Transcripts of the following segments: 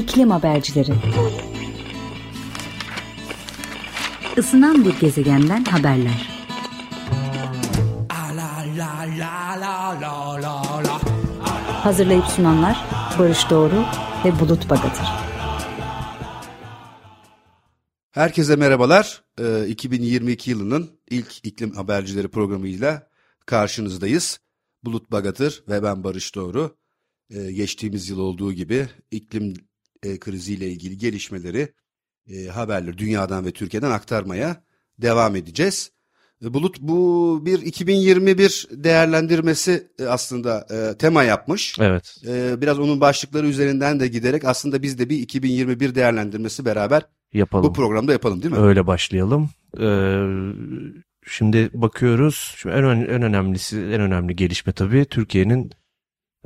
İklim Habercileri Isınan bir gezegenden haberler. Hazırlayıp sunanlar Barış Doğru ve Bulut Bagatır. Herkese merhabalar. 2022 yılının ilk iklim habercileri programıyla karşınızdayız. Bulut Bagatır ve ben Barış Doğru. Ee, geçtiğimiz yıl olduğu gibi iklim e, kriziyle ilgili gelişmeleri, e, haberleri dünyadan ve Türkiye'den aktarmaya devam edeceğiz. E, Bulut bu bir 2021 değerlendirmesi e, aslında e, tema yapmış. Evet. E, biraz onun başlıkları üzerinden de giderek aslında biz de bir 2021 değerlendirmesi beraber Yapalım. bu programda yapalım değil mi? Öyle başlayalım. Ee, şimdi bakıyoruz. Şimdi en, en önemlisi, en önemli gelişme tabii Türkiye'nin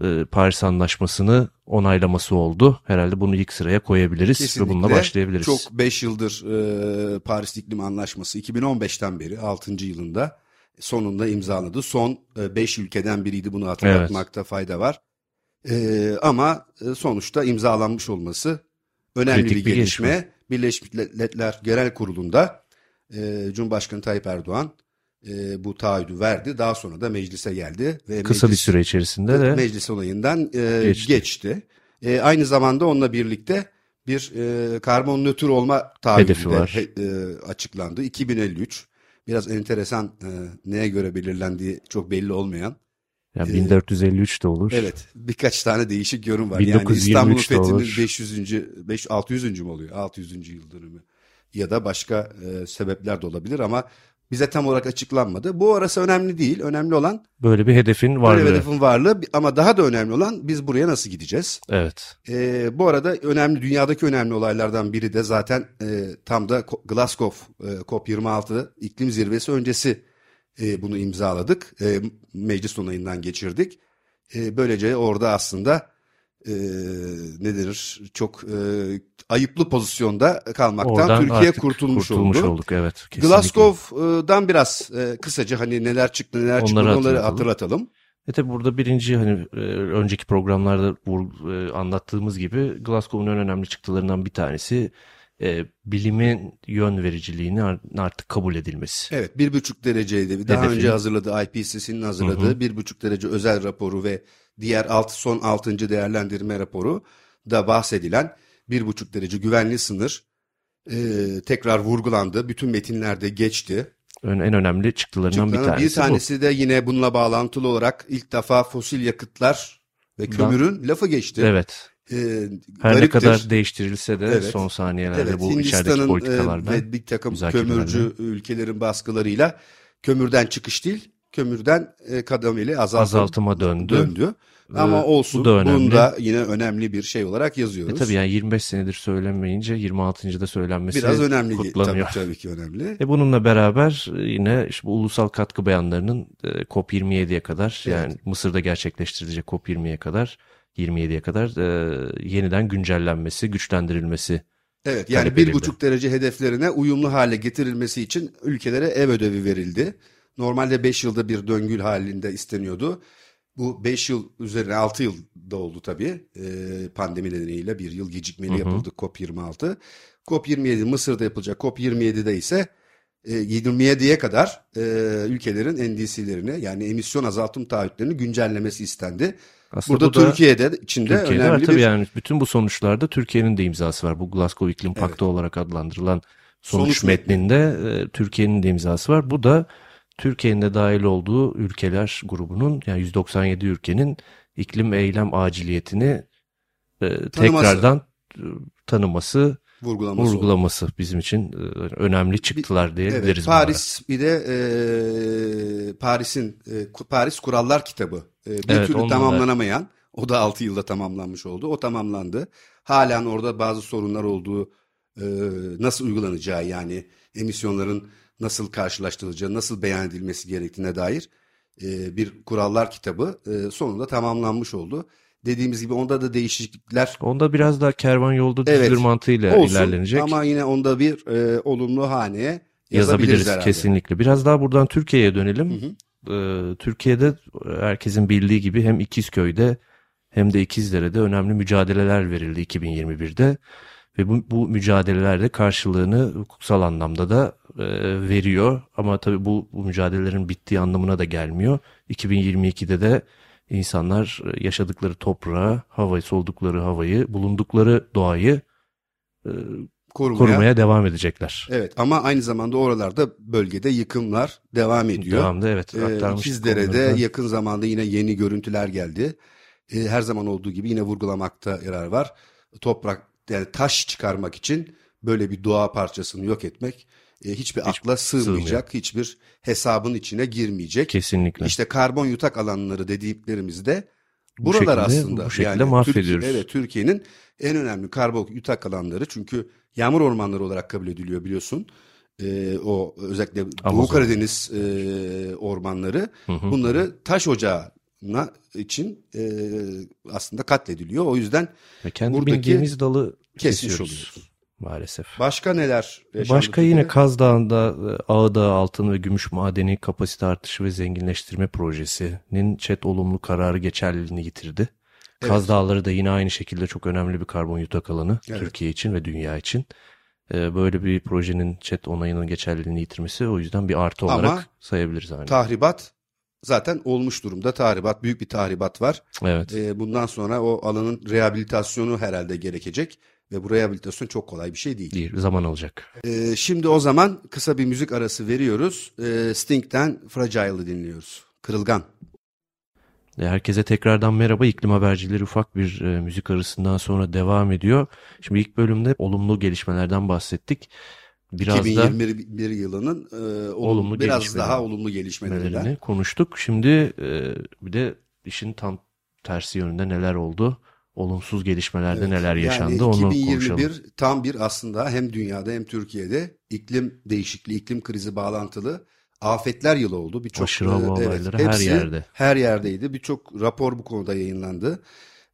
e, Paris Anlaşması'nı onaylaması oldu. Herhalde bunu ilk sıraya koyabiliriz Kesinlikle. ve bununla başlayabiliriz. Çok 5 yıldır e, Paris İklim Anlaşması 2015'ten beri 6. yılında sonunda imzaladı. Son 5 ülkeden biriydi bunu hatırlatmakta fayda var. E, ama e, sonuçta imzalanmış olması önemli Kritik bir bir gelişme. gelişme. Birleşmiş Milletler Genel Kurulu'nda e, Cumhurbaşkanı Tayyip Erdoğan e, bu taahhüdü verdi. Daha sonra da meclise geldi. ve Kısa bir meclis- süre içerisinde de meclis olayından e, geçti. Geçti. E, aynı zamanda onunla birlikte bir e, karbon nötr olma taahhüdü de he- e, açıklandı. 2053 biraz enteresan e, neye göre belirlendiği çok belli olmayan. yani e, 1453 de olur. Evet birkaç tane değişik yorum var. 1923 yani İstanbul'un de fethinin olur. 500. 5, 600. mü oluyor? 600. yıl dönümü. Ya da başka e, sebepler de olabilir ama bize tam olarak açıklanmadı. Bu arası önemli değil. Önemli olan Böyle bir hedefin Böyle varlığı. bir hedefin varlığı ama daha da önemli olan biz buraya nasıl gideceğiz? Evet. Ee, bu arada önemli dünyadaki önemli olaylardan biri de zaten e, tam da Glasgow e, COP26 iklim zirvesi öncesi e, bunu imzaladık. E, meclis onayından geçirdik. E, böylece orada aslında e, ne denir çok e, ayıplı pozisyonda kalmaktan Oradan Türkiye kurtulmuş, kurtulmuş oldu. olduk. Evet. kesinlikle. Glasgow'dan biraz e, kısaca hani neler çıktı neler Onları çıktı onları hatırlatalım. hatırlatalım. E tabi burada birinci hani e, önceki programlarda e, anlattığımız gibi Glasgow'un en önemli çıktılarından bir tanesi e, bilimin yön vericiliğini ar- artık kabul edilmesi. Evet bir buçuk dereceydi. Daha Hedefi. önce hazırladığı IPCC'nin hazırladığı bir buçuk derece özel raporu ve diğer alt, son altıncı değerlendirme raporu da bahsedilen bir buçuk derece güvenli sınır e, tekrar vurgulandı. Bütün metinlerde geçti. En önemli çıktılarından bir tanesi, bir tanesi de yine bununla bağlantılı olarak ilk defa fosil yakıtlar ve kömürün lafı bu. geçti. Evet. E, Her ne gariptir. kadar değiştirilse de Evet. son saniyelerde Evet, bu içerideki Hindistan'ın politikalardan. e, ve bir takım kömürcü ülkelerin baskılarıyla kömürden çıkış değil, kömürden e, kademeli azaltım Azaltıma döndü. döndü. Ama Ee, olsun bu da önemli. bunu da yine önemli bir şey olarak E yazıyoruz. tabii yani 25 senedir söylenmeyince 26. söylenmesi Biraz önemli tabii, kutlanıyor. tabii ki önemli. E bununla beraber e, yine işte bu ulusal katkı beyanlarının e, COP27'ye kadar Evet. yani Mısır'da gerçekleştirilecek COP20'ye kadar 27'ye kadar e, yeniden güncellenmesi, güçlendirilmesi. Evet yani bir buçuk derece hedeflerine uyumlu hale getirilmesi için ülkelere ev ödevi verildi. Normalde 5 yılda bir döngül halinde isteniyordu. Bu 5 yıl üzerine 6 yılda oldu tabii. Ee, pandemi nedeniyle bir yıl gecikmeli Hı hı. yapıldı COP26. COP27 Mısır'da yapılacak. COP27'de ise e, 27'ye kadar e, ülkelerin NDC'lerini yani emisyon azaltım taahhütlerini güncellemesi istendi. Aslında Burada bu da Türkiye'de içinde Türkiye'de var önemli tabii bir yani bütün bu sonuçlarda Türkiye'nin de imzası var. Bu Glasgow İklim Evet. Paktı olarak adlandırılan sonuç, Sonuç metni. metninde e, Türkiye'nin de imzası var. Bu da Türkiye'nin de dahil olduğu ülkeler grubunun yani 197 ülkenin iklim eylem aciliyetini e, tekrardan e, tanıması, vurgulaması oldu. vurgulaması bizim için e, önemli çıktılar diye Evet, deriz. Paris bir de e, Paris'in e, Paris Kurallar kitabı e, bir Evet, türlü onunla da- tamamlanamayan o da 6 yılda tamamlanmış oldu. O tamamlandı. Halen orada bazı sorunlar olduğu e, nasıl uygulanacağı yani emisyonların nasıl karşılaştırılacağı, nasıl beyan edilmesi gerektiğine dair e, bir kurallar kitabı e, sonunda tamamlanmış oldu. Dediğimiz gibi onda da değişiklikler Onda biraz daha kervan yolda Evet, düzülür mantığıyla olsun ilerlenecek. ama yine onda bir e, olumlu haneye yazabiliriz, Yazabiliriz herhalde. kesinlikle. Biraz daha buradan Türkiye'ye dönelim. Hı hı. Ee, Türkiye'de herkesin bildiği gibi hem İkizköy'de hem de İkizdere'de önemli mücadeleler verildi 2021'de. Ve bu, bu mücadelelerde karşılığını hukuksal anlamda da e, veriyor. Ama tabii bu, bu mücadelelerin bittiği anlamına da gelmiyor. 2022'de de insanlar e, yaşadıkları toprağı, havayı, soldukları havayı, bulundukları doğayı e, Korumaya, korumaya devam edecekler. Evet ama aynı zamanda oralarda bölgede yıkımlar devam ediyor. Devamda evet. Ee, İkizdere'de yakın zamanda yine yeni görüntüler geldi. Ee, her zaman olduğu gibi yine vurgulamakta yarar var. Toprak yani taş çıkarmak için böyle bir doğa parçasını yok etmek e, hiçbir akla sığmayacak, hiçbir hesabın içine girmeyecek. Kesinlikle. İşte karbon yutak alanları dediklerimizde Bu buralar şekilde- aslında. bu şekilde yani mahvediyoruz. Türkiye- evet Türkiye'nin en önemli karbon yutak alanları çünkü yağmur ormanları olarak kabul ediliyor biliyorsun. Ee, o özellikle Doğu Amazon. Karadeniz e, ormanları Hı hı. bunları taş ocağına için e, aslında katlediliyor. O yüzden Ve kendi buradaki dalı kesmiş kesiyoruz. oluyoruz. Maalesef. Başka neler Başka yine Türkiye'de? Kaz Dağı'nda e, Ağdağ Altın ve Gümüş Madeni Kapasite Artışı ve Zenginleştirme Projesi'nin ÇED olumlu kararı geçerliliğini yitirdi. Evet. Kaz Dağları da yine aynı şekilde çok önemli bir karbon yutak alanı Evet. Türkiye için ve dünya için. E, Böyle bir projenin ÇED onayının geçerliliğini yitirmesi o yüzden bir artı Ama olarak sayabiliriz aynı. tahribat zaten olmuş durumda. Tahribat büyük bir tahribat var. Evet. E, bundan sonra o alanın rehabilitasyonu herhalde gerekecek ve bu rehabilitasyon çok kolay bir şey değil. Değil, zaman alacak. E, şimdi o zaman kısa bir müzik arası veriyoruz. E, Sting'den Fragile'ı dinliyoruz. Kırılgan. Herkese tekrardan merhaba. İklim habercileri ufak bir e, müzik arasından sonra devam ediyor. Şimdi ilk bölümde olumlu gelişmelerden bahsettik. Biraz da 2021 yılının e, olumlu, Olumlu biraz daha olumlu gelişmelerini konuştuk. Şimdi e, bir de işin tam tersi yönünde neler oldu? Olumsuz gelişmelerde Evet, neler yaşandı yani onu 2021 konuşalım. tam bir aslında hem dünyada hem Türkiye'de iklim değişikliği, iklim krizi bağlantılı afetler yılı oldu. Birçok Aşırı hava e, olayları her yerde. Her yerdeydi. Birçok rapor bu konuda yayınlandı.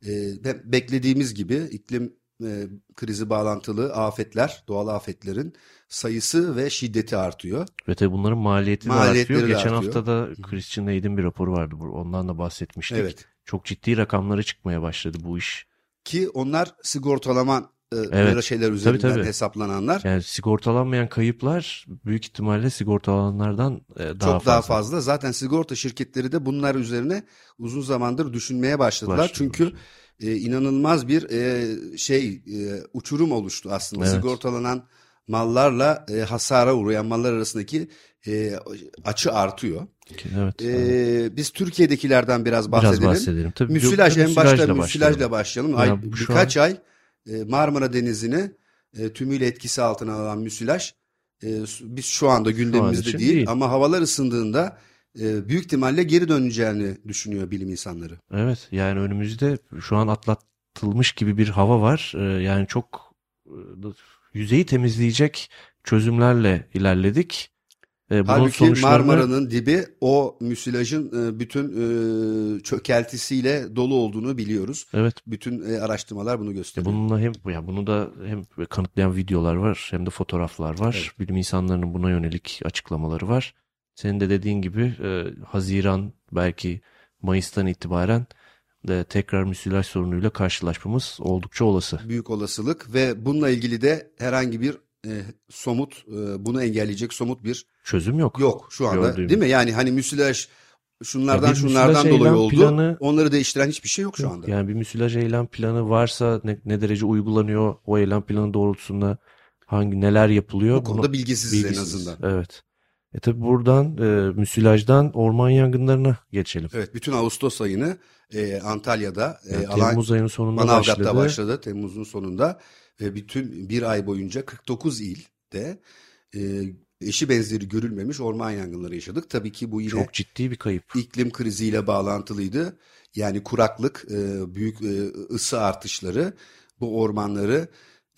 E, ve beklediğimiz gibi iklim e, krizi bağlantılı afetler, doğal afetlerin sayısı ve şiddeti artıyor. Ve tabii bunların maliyeti de artıyor. Geçen artıyor. hafta da Christian Aid'in bir raporu vardı. Ondan da bahsetmiştik. Evet. Çok ciddi rakamlara çıkmaya başladı bu iş. Ki onlar sigortalama e, Evet. böyle şeyler üzerinden tabii. hesaplananlar. Yani sigortalanmayan kayıplar büyük ihtimalle sigortalananlardan e, daha çok fazla. daha fazla. Zaten sigorta şirketleri de bunlar üzerine uzun zamandır düşünmeye başladılar. Başladılar. Çünkü e, inanılmaz bir e, şey e, uçurum oluştu aslında. Evet. Sigortalanan mallarla e, hasara uğrayan mallar arasındaki e, açı artıyor. Evet. E, biz Türkiye'dekilerden biraz bahsedelim. Biraz bahsedelim. Tabii Müsilaj en başta müsilajla başlayalım. başlayalım. Ya Ay, şu birkaç ay e, Marmara Denizi'ni e, tümüyle etkisi altına alan müsilaj e, biz şu anda gündemimizde için değil, değil. ama havalar ısındığında e, büyük ihtimalle geri döneceğini düşünüyor bilim insanları. Evet yani önümüzde şu an atlatılmış gibi bir hava var. Ee, yani çok e, yüzeyi temizleyecek çözümlerle ilerledik. Ee, bunun Halbuki sonuçlarını Marmara'nın dibi o müsilajın e, bütün e, çökeltisiyle dolu olduğunu biliyoruz. evet Bütün e, araştırmalar bunu e, gösteriyor. bununla hem ya bunu da hem kanıtlayan videolar var hem de fotoğraflar var. Bilim insanlarının buna yönelik açıklamaları var. Senin de dediğin gibi e, Haziran belki Mayıs'tan itibaren de tekrar müsilaj sorunuyla karşılaşmamız oldukça olası. büyük olasılık ve bununla ilgili de herhangi bir e, somut e, bunu engelleyecek somut bir Çözüm yok. yok şu anda Gördüğüm. değil mi? Yani hani müsilaj şunlardan şunlardan dolayı oldu. planı- Onları değiştiren hiçbir şey yok şu anda. Yani bir müsilaj eylem planı varsa ne, ne derece uygulanıyor o eylem planı doğrultusunda hangi neler yapılıyor Bu konuda Bunu- bilgisiziz, en bilgisiz. azından. Evet. E tabi buradan e, müsilajdan orman yangınlarına geçelim. Evet bütün Ağustos ayını e, Antalya'da e, Yani alan Temmuz ayının sonunda Manavgat'ta başladı. başladı. Temmuz'un sonunda ve bütün bir ay boyunca 49 ilde e, eşi benzeri görülmemiş orman yangınları yaşadık. Tabii ki bu yine Çok ciddi bir kayıp. iklim kriziyle bağlantılıydı. Yani kuraklık, e, büyük e, ısı artışları bu ormanları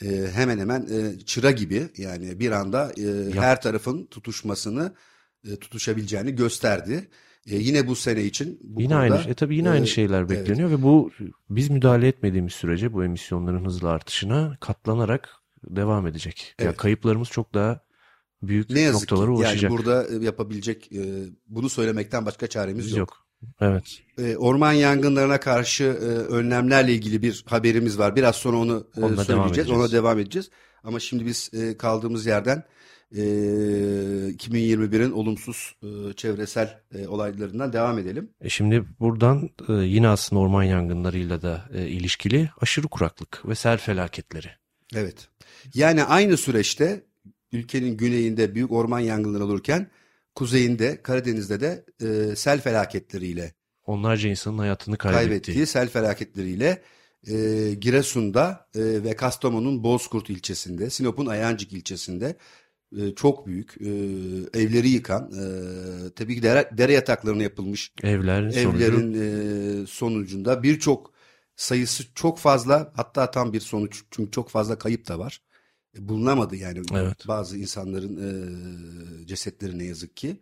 e, hemen hemen e, çıra gibi yani bir anda e, her tarafın tutuşmasını e, tutuşabileceğini gösterdi. E, yine bu sene için bu yine konuda, aynı e tabii yine e, aynı şeyler bekleniyor ve bu biz müdahale etmediğimiz sürece bu emisyonların hızlı artışına katlanarak devam edecek. Ya Evet. kayıplarımız çok daha büyük Ne yazık ki noktalara yani ulaşacak. burada e, yapabilecek e, bunu söylemekten başka çaremiz yok. yok. Evet. E, orman yangınlarına karşı e, önlemlerle ilgili bir haberimiz var. Biraz sonra onu e, Onunla devam söyleyeceğiz. edeceğiz. Ona devam edeceğiz. Ama şimdi biz e, kaldığımız yerden e, 2021'in olumsuz e, çevresel e, olaylarından devam edelim. E şimdi buradan e, yine aslında orman yangınlarıyla da e, ilişkili aşırı kuraklık ve sel felaketleri. Evet. Yani aynı süreçte ülkenin güneyinde büyük orman yangınları olurken kuzeyinde Karadeniz'de de e, sel felaketleriyle Onlarca insanın hayatını kaybettiği. kaybettiği sel felaketleriyle e, Giresun'da e, ve Kastamonu'nun Bozkurt ilçesinde, Sinop'un Ayancık ilçesinde e, çok büyük e, evleri yıkan, e, tabii ki dere, dere yataklarına yapılmış Evler sonucu evlerin e, sonucunda birçok sayısı çok fazla hatta tam bir sonuç çünkü çok fazla kayıp da var. Bulunamadı yani Evet. bazı insanların e, cesetleri ne yazık ki.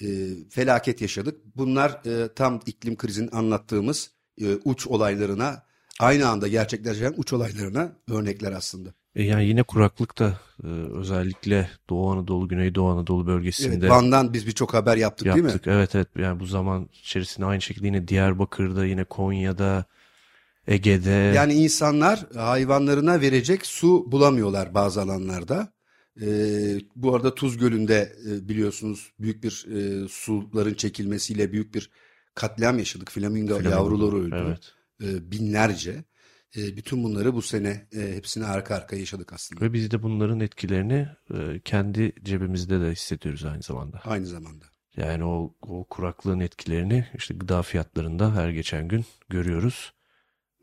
E, felaket yaşadık. Bunlar e, tam iklim krizinin anlattığımız e, uç olaylarına aynı anda gerçekleşen uç olaylarına örnekler aslında. E, yani yine kuraklık da e, özellikle Doğu Anadolu, Güneydoğu Anadolu bölgesinde Evet, Van'dan biz birçok haber yaptık, değil mi? yaptık. Evet evet yani bu zaman içerisinde aynı şekilde yine Diyarbakır'da, yine Konya'da, Ege'de Yani insanlar hayvanlarına verecek su bulamıyorlar bazı alanlarda. Ee, bu arada Tuz Gölü'nde e, biliyorsunuz büyük bir e, suların çekilmesiyle büyük bir katliam yaşadık. Flamingo, Flamingo, yavruları öldü. Evet. Ee, binlerce. Ee, bütün bunları bu sene e, hepsini arka arkaya yaşadık aslında. Ve biz de bunların etkilerini e, kendi cebimizde de hissediyoruz aynı zamanda. Aynı zamanda. Yani o, o kuraklığın etkilerini işte gıda fiyatlarında her geçen gün görüyoruz.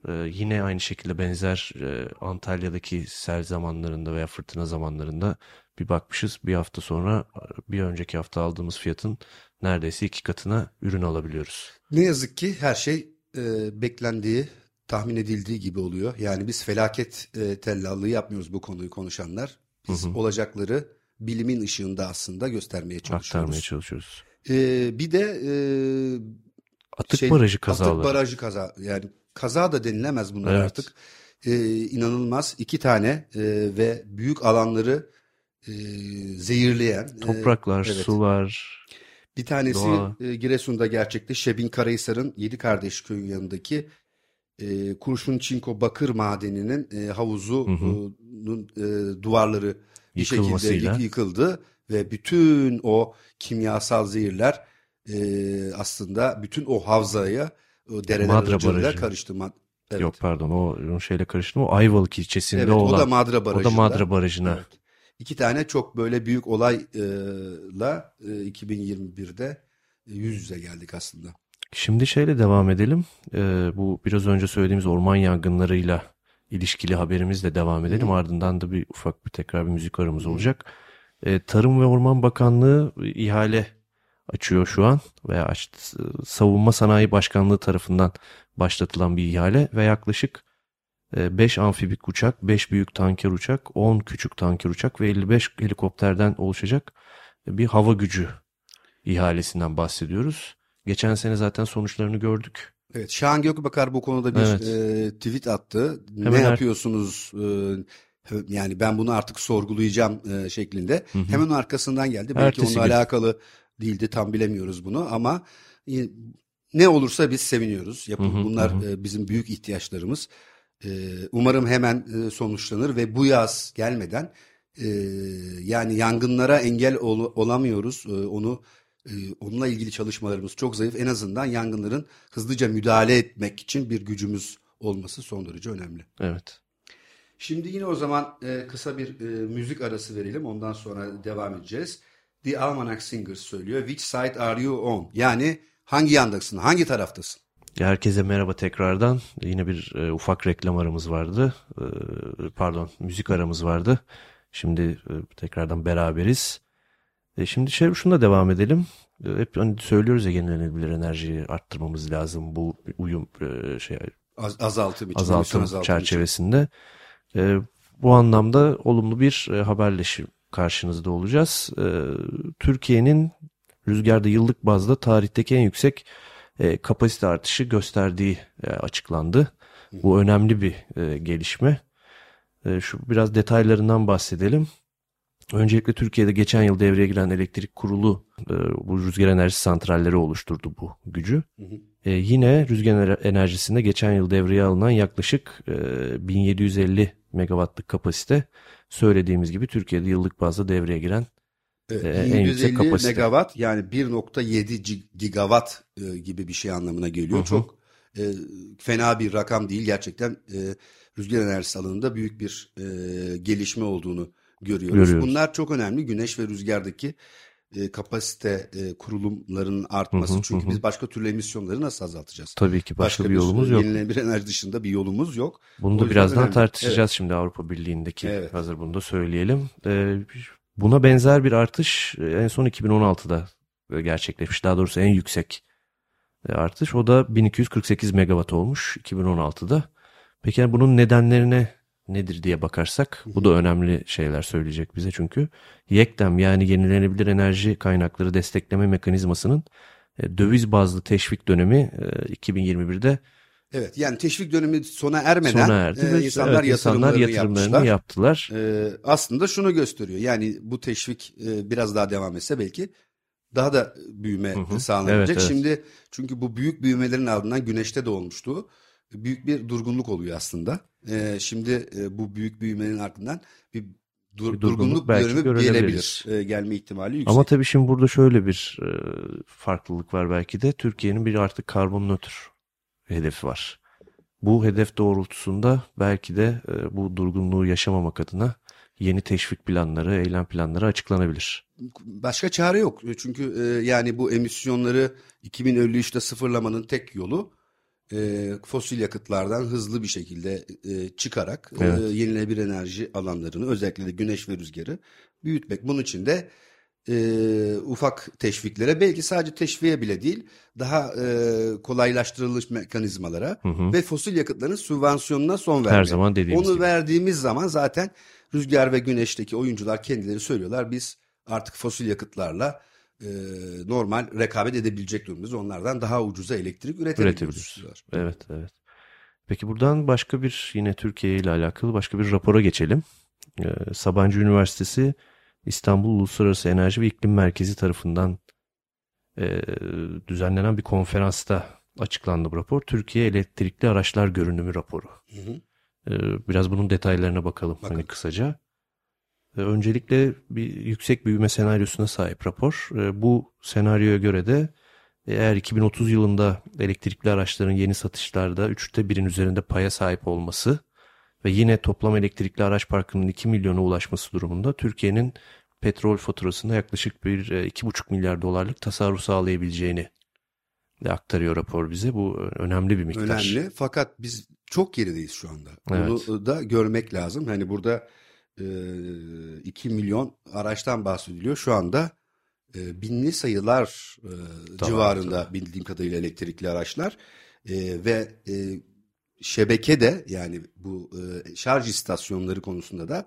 Ee, yine aynı şekilde benzer e, Antalya'daki sel zamanlarında veya fırtına zamanlarında bir bakmışız bir hafta sonra bir önceki hafta aldığımız fiyatın neredeyse iki katına ürün alabiliyoruz. Ne yazık ki her şey e, beklendiği, tahmin edildiği gibi oluyor. Yani biz felaket e, tellallığı yapmıyoruz bu konuyu konuşanlar. Biz Hı hı. olacakları bilimin ışığında aslında göstermeye çalışıyoruz. Aktarmaya çalışıyoruz. E, bir de e, Atık şey, barajı kazaları. Atık barajı kaza. Yani kaza da denilemez bunlar Evet. artık. E, inanılmaz iki tane e, ve büyük alanları e, zehirleyen. e, Topraklar, evet. sular. Bir tanesi Doğa. e, Giresun'da gerçekte Şebin Karahisar'ın Yedi Kardeş Köyü yanındaki e, Kurşun Çinko Bakır Madeni'nin e, havuzunun e, duvarları bir şekilde yıkıldı ve bütün o kimyasal zehirler e, aslında bütün o havzaya o dereler Madra Barajı. karıştı. Ma- Evet. Yok pardon o o şeyle karıştım. O Ayvalık ilçesinde Evet, o olan. da Madra o da Barajı'nda. Madra Barajı'na. Evet. İki tane çok böyle büyük olayla e, 2021'de yüz yüze geldik aslında. Şimdi şeyle devam edelim. Ee, bu biraz önce söylediğimiz orman yangınlarıyla ilişkili haberimizle devam edelim. Ardından da bir ufak bir tekrar bir müzik aramız olacak. Ee, Tarım ve Orman Bakanlığı ihale açıyor şu an veya açtı. Savunma Sanayi Başkanlığı tarafından başlatılan bir ihale ve yaklaşık 5 amfibik uçak, 5 büyük tanker uçak, 10 küçük tanker uçak ve 55 helikopterden oluşacak bir hava gücü ihalesinden bahsediyoruz. Geçen sene zaten sonuçlarını gördük. Evet, Şahan Gökbakar bu konuda bir Evet. e, tweet attı. Hemen ne yapıyorsunuz? e, yani ben bunu artık sorgulayacağım e, şeklinde. Hı hı. Hemen arkasından geldi. Belki Ertesi onunla gün. alakalı değildi, tam bilemiyoruz bunu ama ne olursa biz seviniyoruz. Yapın, Hı hı, bunlar hı hı. e, bizim büyük ihtiyaçlarımız. E, umarım hemen e, sonuçlanır ve bu yaz gelmeden e, yani yangınlara engel ol- olamıyoruz. E, onu e, onunla ilgili çalışmalarımız çok zayıf. En azından yangınların hızlıca müdahale etmek için bir gücümüz olması son derece önemli. Evet. Şimdi yine o zaman e, kısa bir e, müzik arası verelim. Ondan sonra devam edeceğiz. The Almanac Singers söylüyor. Which side are you on? Yani hangi yandasın, hangi taraftasın? Herkese merhaba tekrardan. Yine bir e, ufak reklam aramız vardı. E, pardon, müzik aramız vardı. Şimdi e, tekrardan beraberiz. E, şimdi şey şuna devam edelim. E, hep hani söylüyoruz ya yenilenebilir enerjiyi arttırmamız lazım bu uyum e, şey Az, azaltım için, azaltım azaltım için. çerçevesinde. E, bu anlamda olumlu bir e, haberleşim karşınızda olacağız. E, Türkiye'nin rüzgarda yıllık bazda tarihteki en yüksek e, kapasite artışı gösterdiği e, açıklandı. Bu önemli bir e, gelişme. Şu biraz detaylarından bahsedelim. Öncelikle Türkiye'de geçen yıl devreye giren elektrik kurulu bu rüzgar enerji santralleri oluşturdu bu gücü. Hı hı. E, yine rüzgar enerjisinde geçen yıl devreye alınan yaklaşık e, 1750 megawattlık kapasite söylediğimiz gibi Türkiye'de yıllık bazda devreye giren evet, e, en yüksek kapasite. megawatt yani 1.7 gigawatt e, gibi bir şey anlamına geliyor. Hı hı. Çok e, fena bir rakam değil gerçekten e, rüzgar enerjisi alanında büyük bir e, gelişme olduğunu görüyoruz. görüyoruz. Bunlar çok önemli güneş ve rüzgardaki e, kapasite e, kurulumlarının artması. Hı hı, Çünkü hı. biz başka türlü emisyonları nasıl azaltacağız? Tabii ki başka, başka bir yolumuz bir, yok. Yenilenebilir enerji dışında bir yolumuz yok. Bunu da birazdan önemli. tartışacağız evet. şimdi Avrupa Birliği'ndeki. Evet. Hazır bunu da söyleyelim. Ee, buna benzer bir artış e, en son 2016'da e, gerçekleşmiş. Daha doğrusu en yüksek e, artış. O da 1248 megawatt olmuş 2016'da. Peki yani bunun nedenlerine nedir diye bakarsak bu da önemli şeyler söyleyecek bize çünkü YEKDEM yani yenilenebilir enerji kaynakları destekleme mekanizmasının e, döviz bazlı teşvik dönemi 2021'de Evet yani teşvik dönemi sona ermeden sona erdi e, insanlar, evet, insanlar yatırımlarını yaptılar. E, aslında şunu gösteriyor yani bu teşvik e, biraz daha devam etse belki daha da büyüme hı hı. sağlanacak. Evet, evet. Şimdi çünkü bu büyük büyümelerin ardından güneşte de olmuştu büyük bir durgunluk oluyor aslında. E, şimdi e, bu büyük büyümenin ardından bir dur, bir durgunluk, durgunluk dönemi gelebilir. E, gelme ihtimali yüksek. Ama tabii şimdi burada şöyle bir e, farklılık var belki de. Türkiye'nin bir artık karbon nötr hedefi var. Bu hedef doğrultusunda belki de e, bu durgunluğu yaşamamak adına yeni teşvik planları, eylem planları açıklanabilir. Başka çare yok. Çünkü e, yani bu emisyonları 2053'te sıfırlamanın tek yolu e, fosil yakıtlardan hızlı bir şekilde e, çıkarak e, evet. e, yenilenebilir enerji alanlarını özellikle de güneş ve rüzgarı büyütmek. Bunun için de e, ufak teşviklere belki sadece teşviğe bile değil daha e, kolaylaştırılmış mekanizmalara hı hı. ve fosil yakıtların sübvansiyonuna son vermek. Her zaman dediğimiz Onu gibi. verdiğimiz zaman zaten rüzgar ve güneşteki oyuncular kendileri söylüyorlar biz artık fosil yakıtlarla e, normal rekabet edebilecek durumdayız. Onlardan daha ucuza elektrik üretebiliyoruz. Evet, evet. Peki buradan başka bir yine Türkiye ile alakalı başka bir rapora geçelim. Ee, Sabancı Üniversitesi İstanbul Uluslararası Enerji ve İklim Merkezi tarafından e, düzenlenen bir konferansta açıklandı bu rapor. Türkiye Elektrikli Araçlar Görünümü raporu. Hı hı. Ee, biraz bunun detaylarına bakalım Bakın. hani kısaca. Öncelikle bir yüksek büyüme senaryosuna sahip rapor. Ee, bu senaryoya göre de eğer 2030 yılında elektrikli araçların yeni satışlarda üçte birin üzerinde paya sahip olması ve yine toplam elektrikli araç parkının 2 milyona ulaşması durumunda Türkiye'nin petrol faturasında yaklaşık bir 2,5 e, milyar dolarlık tasarruf sağlayabileceğini de aktarıyor rapor bize. Bu önemli bir miktar. Önemli fakat biz çok gerideyiz şu anda. Evet. Bunu da görmek lazım. Hani burada 2 milyon araçtan bahsediliyor. Şu anda e, binli sayılar e, tamam, civarında tamam. bildiğim kadarıyla elektrikli araçlar e, ve e, şebeke de yani bu e, şarj istasyonları konusunda da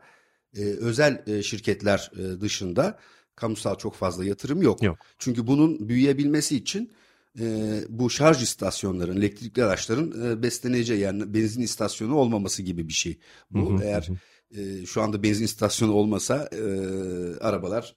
e, özel e, şirketler e, dışında kamusal çok fazla yatırım yok. yok. Çünkü bunun büyüyebilmesi için e, bu şarj istasyonların, elektrikli araçların e, besleneceği yani benzin istasyonu olmaması gibi bir şey. Bu hı hı, eğer hı e, şu anda benzin istasyonu olmasa e, arabalar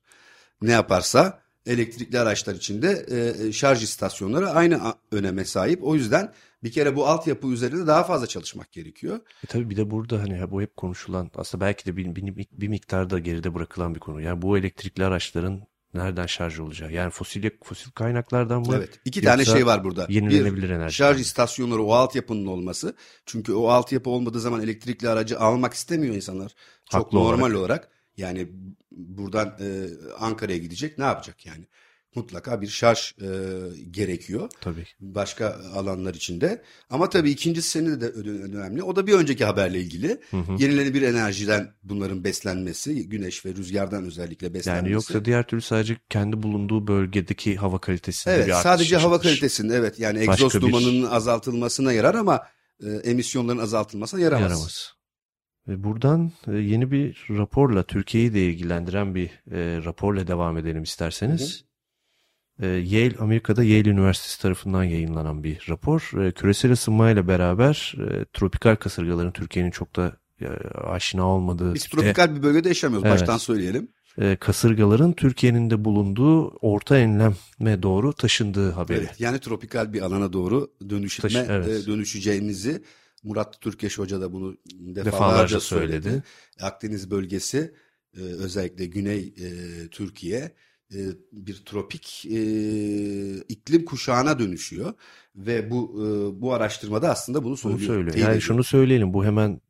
ne yaparsa elektrikli araçlar içinde e, şarj istasyonları aynı öneme sahip. O yüzden bir kere bu altyapı üzerinde daha fazla çalışmak gerekiyor. E tabii bir de burada hani bu hep konuşulan aslında belki de bir, bir, bir miktarda geride bırakılan bir konu. Yani bu elektrikli araçların nereden şarj olacağı? Yani fosil fosil kaynaklardan mı? Evet. İki tane şey var burada. Yenilenebilir enerji. Şarj istasyonları o altyapının olması. Çünkü o altyapı olmadığı zaman elektrikli aracı almak istemiyor insanlar. Çok Haklı normal olarak. olarak. Yani buradan e, Ankara'ya gidecek ne yapacak yani? Mutlaka bir şarj e, gerekiyor. Tabii. Başka alanlar içinde. Ama tabii ikincisi senin de önemli. O da bir önceki haberle ilgili. Hı hı. Yenilenebilir enerjiden bunların beslenmesi, güneş ve rüzgardan özellikle beslenmesi. Yani yoksa diğer türlü sadece kendi bulunduğu bölgedeki hava kalitesinde evet, bir artış sadece hava kalitesinde evet. Yani egzoz dumanının bir... azaltılmasına yarar ama e, emisyonların azaltılmasına yaramaz. Yaramaz. Ve buradan e, yeni bir raporla Türkiye'yi de ilgilendiren bir e, raporla devam edelim isterseniz. Hı hı. Ee, Yale Amerika'da Yale Üniversitesi tarafından yayınlanan bir rapor. Ee, küresel ısınmayla beraber e, tropikal kasırgaların Türkiye'nin çok da e, aşina olmadığı. Biz tropikal bir bölgede yaşamıyoruz evet. baştan söyleyelim. e, kasırgaların Türkiye'nin de bulunduğu orta enleme doğru taşındığı haberi. Evet, yani tropikal bir alana doğru dönüşme, Taşı- evet. e, dönüşeceğimizi Murat Türkeş Hoca da bunu defalarca, Defalarca söyledi. söyledi. Akdeniz bölgesi özellikle Güney Türkiye e, bir tropik e, iklim kuşağına dönüşüyor ve bu e, bu araştırmada aslında bunu Bunu söylüyor. söylüyor. teyit Yani ediyor. şunu söyleyelim bu hemen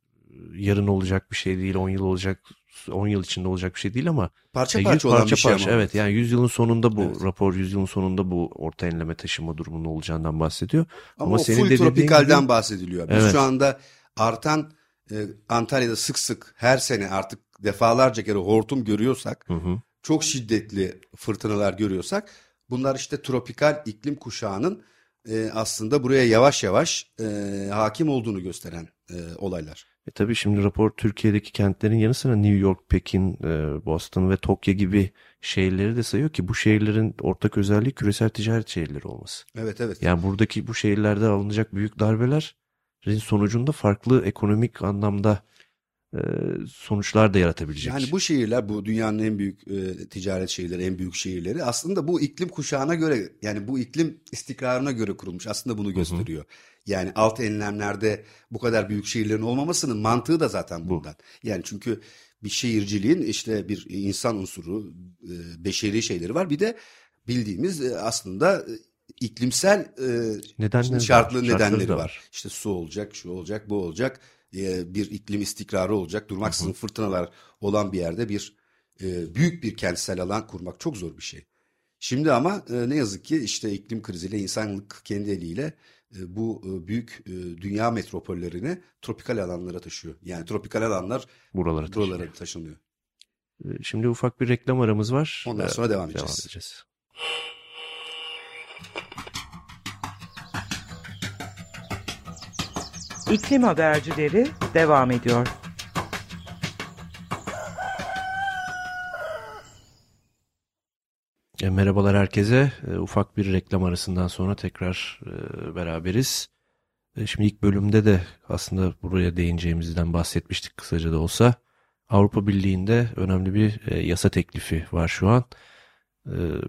yarın olacak bir şey değil, 10 yıl olacak, 10 yıl içinde olacak bir şey değil ama parça e, yüz parça olan parça bir şey parça, ama. evet yani 100 yılın sonunda bu Evet. rapor 100 yılın sonunda bu orta enleme taşıma durumunun olacağından bahsediyor. Ama, Ama senin full de tropikalden gibi- bahsediliyor. Biz Evet. şu anda artan e, Antalya'da sık sık her sene artık defalarca kere hortum görüyorsak, Hı hı. Çok şiddetli fırtınalar görüyorsak, bunlar işte tropikal iklim kuşağının e, aslında buraya yavaş yavaş e, hakim olduğunu gösteren e, olaylar. E tabii şimdi rapor Türkiye'deki kentlerin yanı sıra New York, Pekin, e, Boston ve Tokyo gibi şehirleri de sayıyor ki bu şehirlerin ortak özelliği küresel ticaret şehirleri olması. Evet evet. Yani buradaki bu şehirlerde alınacak büyük darbelerin sonucunda farklı ekonomik anlamda sonuçlar da yaratabilecek. Yani bu şehirler bu dünyanın en büyük e, ticaret şehirleri, en büyük şehirleri aslında bu iklim kuşağına göre yani bu iklim istikrarına göre kurulmuş. Aslında bunu gösteriyor. Yani alt enlemlerde bu kadar büyük şehirlerin olmamasının mantığı da zaten Bu. bundan. Yani çünkü bir şehirciliğin işte bir insan unsuru, e, beşeri şeyleri var. Bir de bildiğimiz e, aslında e, iklimsel e, Nedenleri var, şartlı şartları nedenleri var. var. İşte su olacak, şu olacak, bu olacak. Ee, bir iklim istikrarı olacak. Durmaksızın fırtınalar olan bir yerde bir e, büyük bir kentsel alan kurmak çok zor bir şey. Şimdi ama e, ne yazık ki işte iklim kriziyle insanlık kendi eliyle e, bu e, büyük e, dünya metropollerini tropikal alanlara taşıyor. Yani tropikal alanlar buralara taşınıyor. buralara taşınıyor. E, Şimdi ufak bir reklam aramız var. Ondan E, sonra devam devam edeceğiz. İklim habercileri devam ediyor. E, merhabalar herkese. E, ufak bir reklam arasından sonra tekrar e, beraberiz. Şimdi ilk bölümde de aslında buraya değineceğimizden bahsetmiştik kısaca da olsa. Avrupa Birliği'nde önemli bir yasa teklifi var şu an.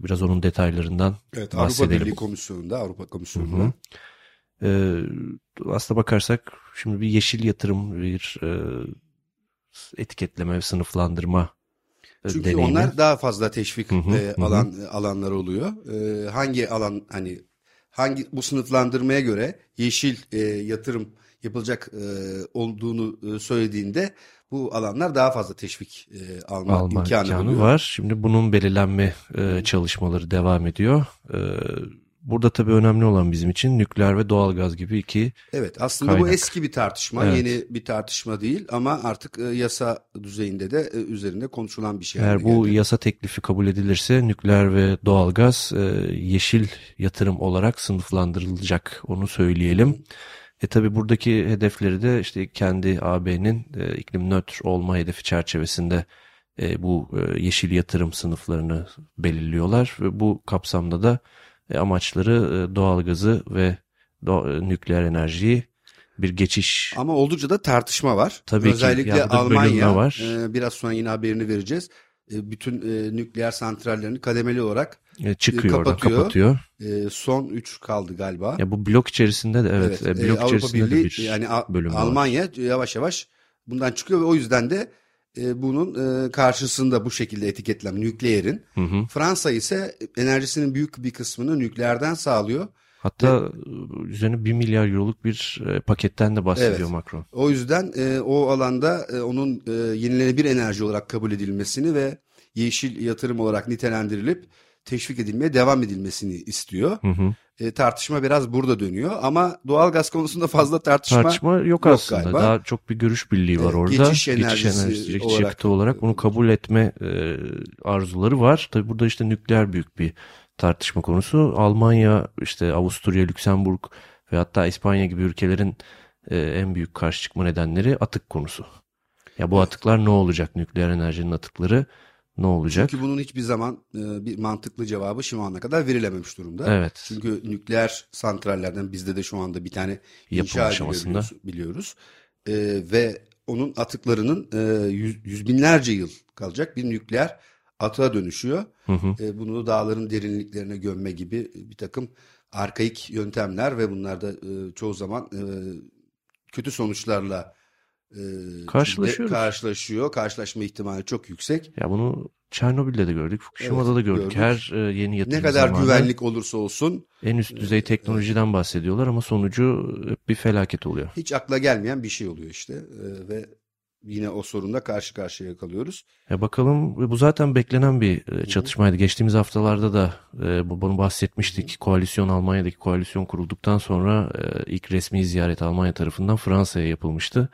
Biraz onun detaylarından Evet Avrupa bahsedelim. Birliği Komisyonu'nda, Avrupa Hı Komisyonu'nda. hı. E, aslına bakarsak şimdi bir yeşil yatırım, bir e, etiketleme, sınıflandırma e, Çünkü deneyimi. onlar daha fazla teşvik Hı hı, e, hı hı. alan alanlar oluyor. E, hangi alan hani hangi bu sınıflandırmaya göre yeşil e, yatırım yapılacak e, olduğunu e, söylediğinde bu alanlar daha fazla teşvik e, alma, alma imkanı, imkanı var. Şimdi bunun belirlenme e, çalışmaları devam ediyor. E, burada tabii önemli olan bizim için nükleer ve doğalgaz gibi iki Evet aslında bu Kaynak. eski bir tartışma, Evet. yeni bir tartışma değil ama artık e, yasa düzeyinde de e, üzerinde konuşulan bir şey. eğer bu geldi. yasa teklifi kabul edilirse nükleer ve doğalgaz e, yeşil yatırım olarak sınıflandırılacak onu söyleyelim. E tabii buradaki hedefleri de işte kendi AB'nin e, iklim nötr olma hedefi çerçevesinde e, bu e, yeşil yatırım sınıflarını belirliyorlar ve bu kapsamda da amaçları e, doğalgazı ve e, nükleer enerjiyi bir geçiş Ama oldukça da tartışma var. Tabii ki. Özellikle bölünme Almanya var. e, biraz sonra yine haberini vereceğiz. E, bütün e, nükleer santrallerini kademeli olarak e, çıkıyor oradan kapatıyor. kapatıyor. e, son 3 kaldı galiba. Ya bu blok içerisinde de evet, e, e, blok Avrupa içerisinde de Birliği bir yani bölüm var. Almanya yavaş yavaş bundan çıkıyor ve o yüzden de e, bunun e, karşısında bu şekilde etiketlenme nükleerin. Hı hı. Fransa ise enerjisinin büyük bir kısmını nükleerden sağlıyor. Hatta e, üzerine 1 milyar euroluk bir paketten de bahsediyor Evet. Macron. O yüzden e, o alanda e, onun e, yenilenebilir enerji olarak kabul edilmesini ve yeşil yatırım olarak nitelendirilip teşvik edilmeye devam edilmesini istiyor. Hı hı. E, tartışma biraz burada dönüyor ama doğalgaz konusunda fazla tartışma, Tartışma yok, yok aslında. galiba. Daha çok bir görüş birliği var Evet, orada. geçiş enerjisi enerjisi olarak- çıktı olarak bunu kabul etme e, arzuları var. Tabii burada işte nükleer büyük bir tartışma konusu. Almanya, işte Avusturya, Lüksemburg ve hatta İspanya gibi ülkelerin e, en büyük karşı çıkma nedenleri atık konusu. Ya bu atıklar ne olacak? Nükleer enerjinin atıkları ne olacak? Çünkü bunun hiçbir zaman e, bir mantıklı cevabı şu ana kadar verilememiş durumda. Evet. Çünkü nükleer santrallerden bizde de şu anda bir tane Yapım inşa aşamasında. biliyoruz. biliyoruz. E, ve onun atıklarının e, yüz, yüz binlerce yıl kalacak bir nükleer atığa dönüşüyor. Hı hı. E, bunu dağların derinliklerine gömme gibi bir takım arkaik yöntemler ve bunlar da e, çoğu zaman e, kötü sonuçlarla e, Karşılaşıyoruz. karşılaşıyor. Karşılaşma ihtimali çok yüksek. Ya bunu Çernobil'de de gördük, Fukushima'da Evet, da gördük. gördük. Her e, yeni yatırım Ne kadar zamanı güvenlik olursa olsun en üst düzey teknolojiden bahsediyorlar ama sonucu bir felaket oluyor. hiç akla gelmeyen bir şey oluyor işte E, ve yine o sorunla karşı karşıya kalıyoruz. Ya bakalım bu zaten beklenen bir e, çatışmaydı. Geçtiğimiz haftalarda da e, bu- bunu bahsetmiştik. Koalisyon Almanya'daki koalisyon kurulduktan sonra e, ilk resmi ziyaret Almanya tarafından Fransa'ya yapılmıştı.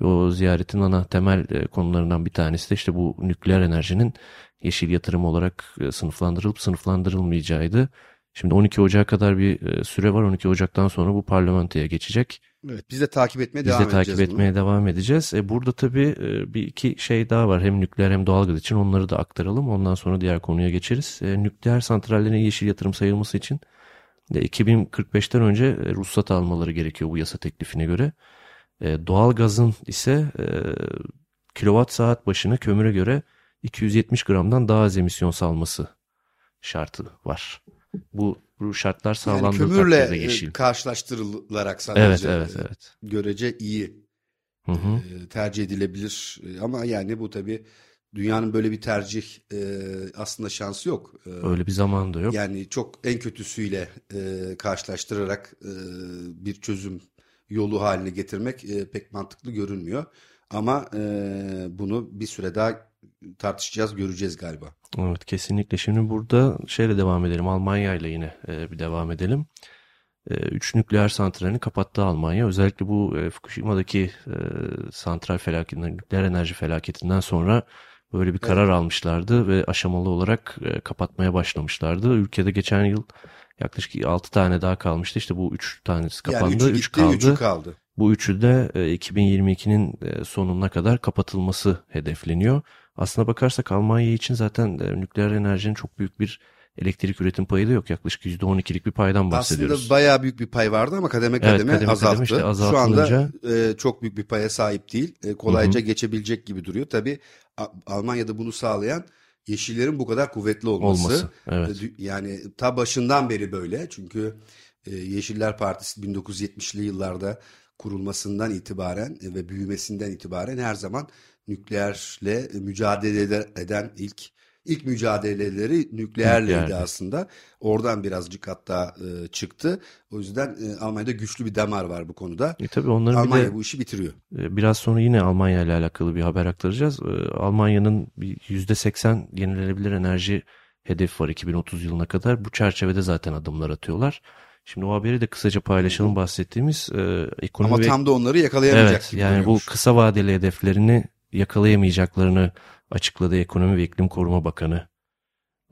O ziyaretin ana temel e, konularından bir tanesi de işte bu nükleer enerjinin yeşil yatırım olarak e, sınıflandırılıp sınıflandırılmayacağıydı. Şimdi 12 Ocak'a kadar bir e, süre var. 12 Ocak'tan sonra bu parlamentoya geçecek. Evet, biz de takip etmeye Biz devam de takip edeceğiz bunu. etmeye devam edeceğiz. E, burada tabii bir iki şey daha var. Hem nükleer hem doğalgaz için onları da aktaralım. Ondan sonra diğer konuya geçeriz. E, nükleer santrallerin yeşil yatırım sayılması için de 2045'ten önce ruhsat almaları gerekiyor bu yasa teklifine göre. E, doğalgazın ise e, kilowatt saat başına kömüre göre 270 gramdan daha az emisyon salması şartı var. Bu, bu şartlar Yani sağlandığı kömürle takdirde e, yeşil. karşılaştırılarak sadece Evet, evet, evet. görece iyi Hı hı. e, tercih edilebilir. E, Ama yani bu tabii dünyanın böyle bir tercih e, aslında şansı yok. E, Öyle bir zaman da yok. Yani çok en kötüsüyle e, karşılaştırarak e, bir çözüm yolu haline getirmek e, pek mantıklı görünmüyor. Ama e, bunu bir süre daha tartışacağız, göreceğiz galiba. Evet kesinlikle. Şimdi burada şeyle devam edelim. Almanya ile yine e, bir devam edelim. E, üç nükleer santralini kapattı Almanya. Özellikle bu e, Fukushima'daki e, santral felaketinden, nükleer enerji felaketinden sonra böyle bir karar almışlardı ve aşamalı olarak e, kapatmaya başlamışlardı. Ülkede geçen yıl yaklaşık 6 tane daha kalmıştı. İşte bu 3 tanesi kapandı, üçü 3 gitti, kaldı. üçü kaldı. Bu üçü de e, 2022'nin e, sonuna kadar kapatılması hedefleniyor. Aslına bakarsak Almanya için zaten e, nükleer enerjinin çok büyük bir elektrik üretim payı da yok. Yaklaşık %12'lik bir paydan bahsediyoruz. Aslında bayağı büyük bir pay vardı ama kademe Evet, kademe, kademe kademe azalttı. işte Şu azaltılınca- anda e, çok büyük bir paya sahip değil. E, kolayca geçebilecek gibi duruyor. Tabii Almanya'da bunu sağlayan yeşillerin bu kadar kuvvetli olması. Olması, evet. Yani ta başından beri böyle. Çünkü e, Yeşiller Partisi 1970'li yıllarda kurulmasından itibaren e, ve büyümesinden itibaren her zaman nükleerle mücadele ede- eden ilk ilk mücadeleleri nükleerleydi aslında. Oradan birazcık hatta e, çıktı. O yüzden e, Almanya'da güçlü bir damar var bu konuda. E tabii onların bir Almanya de bu işi bitiriyor. e, biraz sonra yine Almanya ile alakalı bir haber aktaracağız. E, Almanya'nın bir %80 yenilenebilir enerji hedefi var 2030 yılına kadar. Bu çerçevede zaten adımlar atıyorlar. Şimdi o haberi de kısaca paylaşalım bahsettiğimiz e, ekonomi Ama ve tam da onları yakalayamayacak Evet gibi yani bu duruyormuş. kısa vadeli hedeflerini yakalayamayacaklarını açıkladı Ekonomi ve İklim Koruma Bakanı.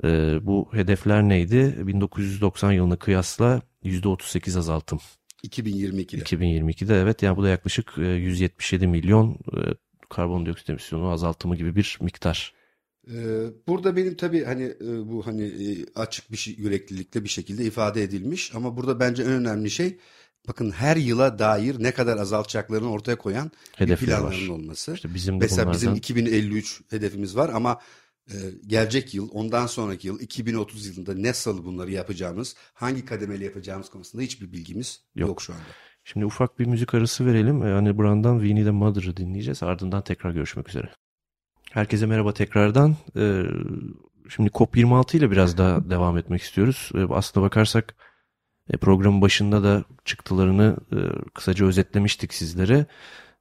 Ee, bu hedefler neydi? 1990 yılına kıyasla %38 azaltım. 2022'de. 2022'de evet yani bu da yaklaşık e, 177 milyon e, karbondioksit emisyonu azaltımı gibi bir miktar. Ee, Burada benim tabii hani e, bu hani e, açık bir şey, yüreklilikle bir şekilde ifade edilmiş ama burada bence en önemli şey bakın her yıla dair ne kadar azaltacaklarını ortaya koyan bir Hedefleri planların var. olması. İşte bizim de Mesela bizim bunlardan 2053 hedefimiz var ama e, gelecek yıl, ondan sonraki yıl 2030 yılında nasıl bunları yapacağımız, hangi kademeli yapacağımız konusunda hiçbir bilgimiz yok, Yok. şu anda. Şimdi ufak bir müzik arası verelim. Yani Brown'dan We Need a Mother'ı dinleyeceğiz. Ardından tekrar görüşmek üzere. Herkese merhaba tekrardan. Ee, şimdi COP26 ile biraz daha devam etmek istiyoruz. Ee, aslına bakarsak e, programın başında da çıktılarını e, kısaca özetlemiştik sizlere.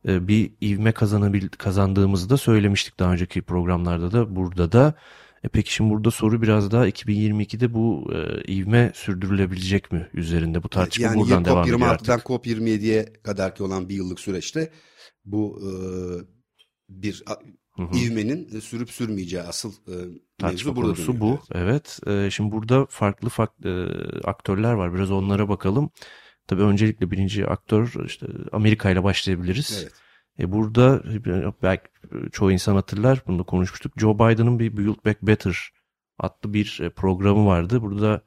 E, bir ivme kazanabil kazandığımızı da söylemiştik daha önceki programlarda da burada da. E peki şimdi burada soru biraz daha 2022'de bu e, ivme sürdürülebilecek mi üzerinde bu tartışma Yani buradan devam ediyor artık. COP26'dan COP27'ye kadarki olan bir yıllık süreçte bu e, bir Hı hı. ivmenin sürüp sürmeyeceği asıl e, Tartışma mevzu burada konusu dönüyor. bu. Evet. Ee, şimdi burada farklı farklı e, aktörler var. Biraz onlara bakalım. Tabii öncelikle birinci aktör işte Amerika ile başlayabiliriz. Evet. E burada e, belki çoğu insan hatırlar. Bunu da konuşmuştuk. Joe Biden'ın bir Build Back Better adlı bir e, programı vardı. Burada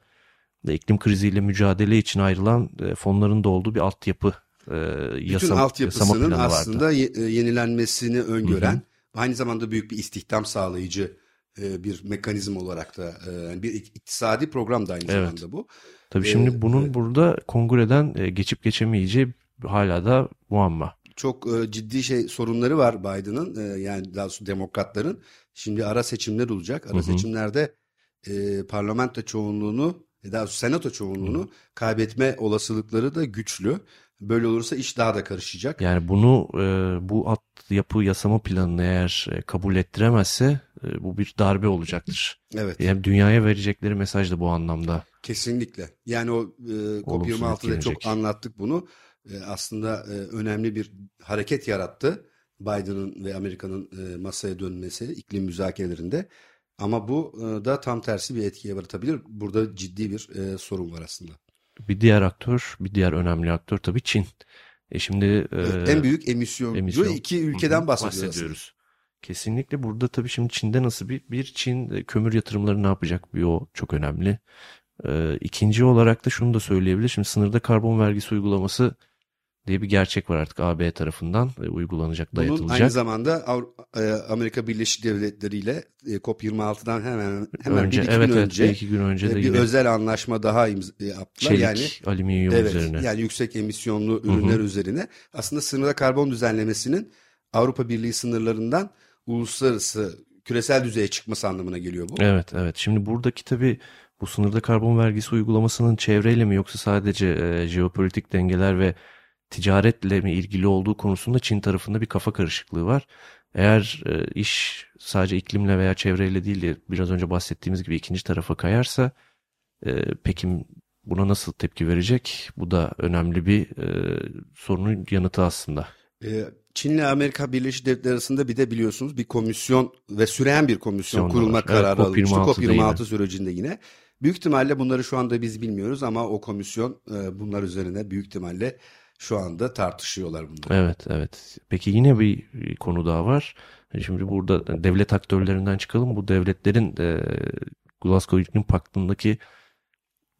da iklim kriziyle mücadele için ayrılan e, fonların da olduğu bir altyapı e, Bütün yasa, yasama altyapısının planı aslında ye- e, yenilenmesini öngören, aynı zamanda büyük bir istihdam sağlayıcı e, bir mekanizma olarak da e, bir iktisadi program da aynı Evet. zamanda bu. Tabii Ee, şimdi bunun evet. burada kongreden e, geçip geçemeyeceği hala da muamma. Çok e, ciddi şey sorunları var Biden'ın e, yani daha doğrusu demokratların. Şimdi ara seçimler olacak. Ara Hı hı. seçimlerde e, parlamento çoğunluğunu e, daha doğrusu senato çoğunluğunu kaybetme olasılıkları da güçlü. Böyle olursa iş daha da karışacak. Yani bunu e, bu alt yapı yasama planını eğer e, kabul ettiremezse e, bu bir darbe olacaktır. Evet. Yani dünyaya verecekleri mesaj da bu anlamda. Kesinlikle. Yani o e, Olumsuz COP26'da etkilenecek. çok anlattık bunu. E, aslında e, önemli bir hareket yarattı. Biden'ın ve Amerika'nın e, masaya dönmesi iklim müzakerelerinde. Ama bu e, da tam tersi bir etkiye yaratabilir. Burada ciddi bir e, sorun var aslında. Bir diğer aktör, bir diğer önemli aktör tabii Çin. E şimdi e, en büyük emisyoncu emisyon- iki ülkeden bahsediyoruz. Kesinlikle burada tabii şimdi Çin'de nasıl bir, bir Çin e, kömür yatırımları ne yapacak bir o çok önemli. E, ikinci olarak da şunu da söyleyebilir. Şimdi sınırda karbon vergisi uygulaması diye bir gerçek var artık AB tarafından uygulanacak, Bunun dayatılacak. aynı zamanda e, Amerika Birleşik Devletleri ile e, COP26'dan hemen hemen önce bir iki evet gün evet önce bir iki gün önce e, de bir yine özel anlaşma daha imz- e, yaptılar. çelik, yani alüminyum Evet, üzerine. yani yüksek emisyonlu ürünler üzerine aslında sınırda karbon düzenlemesinin Avrupa Birliği sınırlarından uluslararası küresel düzeye çıkması anlamına geliyor bu. Evet evet. Şimdi buradaki tabii bu sınırda karbon vergisi uygulamasının çevreyle mi yoksa sadece e, jeopolitik dengeler ve ticaretle mi ilgili olduğu konusunda Çin tarafında bir kafa karışıklığı var. Eğer e, iş sadece iklimle veya çevreyle değil de biraz önce bahsettiğimiz gibi ikinci tarafa kayarsa e, Pekin buna nasıl tepki verecek? Bu da önemli bir e, sorunun yanıtı aslında. Ee, Çin'le Amerika Birleşik Devletleri arasında bir de biliyorsunuz bir komisyon ve süren bir komisyon da kurulma var. kararı Evet, alınmıştı. COP26'da COP26 sürecinde yine. Büyük ihtimalle bunları şu anda biz bilmiyoruz ama o komisyon e, bunlar üzerine büyük ihtimalle şu anda tartışıyorlar bunları. Evet, evet. Peki yine bir konu daha var. Şimdi burada devlet aktörlerinden çıkalım. Bu devletlerin e, Glasgow İklim Paktı'ndaki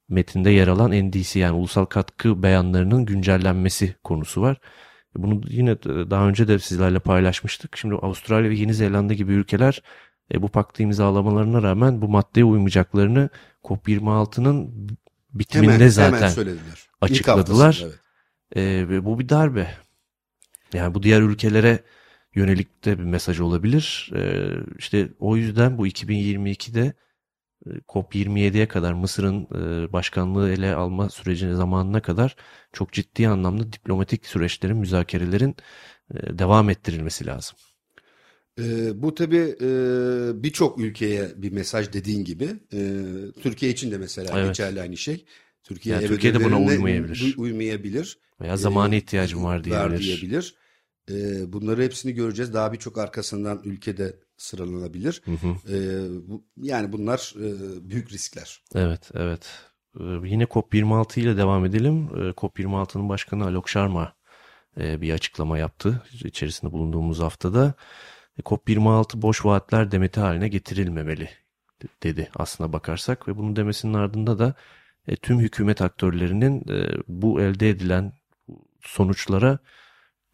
metinde yer alan NDC yani ulusal katkı beyanlarının güncellenmesi konusu var. Bunu yine daha önce de sizlerle paylaşmıştık. Şimdi Avustralya ve Yeni Zelanda gibi ülkeler e, bu paktı imzalamalarına rağmen bu maddeye uymayacaklarını COP26'nın bitiminde Hemen, zaten hemen söylediler. Açıkladılar. evet. Ve bu bir darbe. Yani bu diğer ülkelere yönelik de bir mesaj olabilir. Ee, işte o yüzden bu 2022'de e, COP27'ye kadar Mısır'ın e, başkanlığı ele alma sürecine zamanına kadar çok ciddi anlamda diplomatik süreçlerin, müzakerelerin e, devam ettirilmesi lazım. Ee, bu tabii e, birçok ülkeye bir mesaj dediğin gibi. Ee, Türkiye için de mesela Evet. geçerli aynı şey. Türkiye Yani ev Türkiye de buna uymayabilir. uy- uymayabilir. Veya zamana Ee, ihtiyacım var diyebilir. diyebilir. Ee, bunları hepsini göreceğiz. Daha birçok arkasından ülkede sıralanabilir. Hı hı. Ee, bu, yani bunlar e, büyük riskler. Evet, evet. Ee, Yine COP26 ile devam edelim. Ee, COP26'nın başkanı Alok Sharma e, bir açıklama yaptı içerisinde bulunduğumuz haftada. E, COP26 boş vaatler demeti haline getirilmemeli dedi aslına bakarsak ve bunun demesinin ardında da e, tüm hükümet aktörlerinin e, bu elde edilen sonuçlara